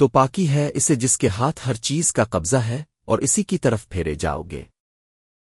تو پاکی ہے اسے جس کے ہاتھ ہر چیز کا قبضہ ہے اور اسی کی طرف پھیرے جاؤ گے۔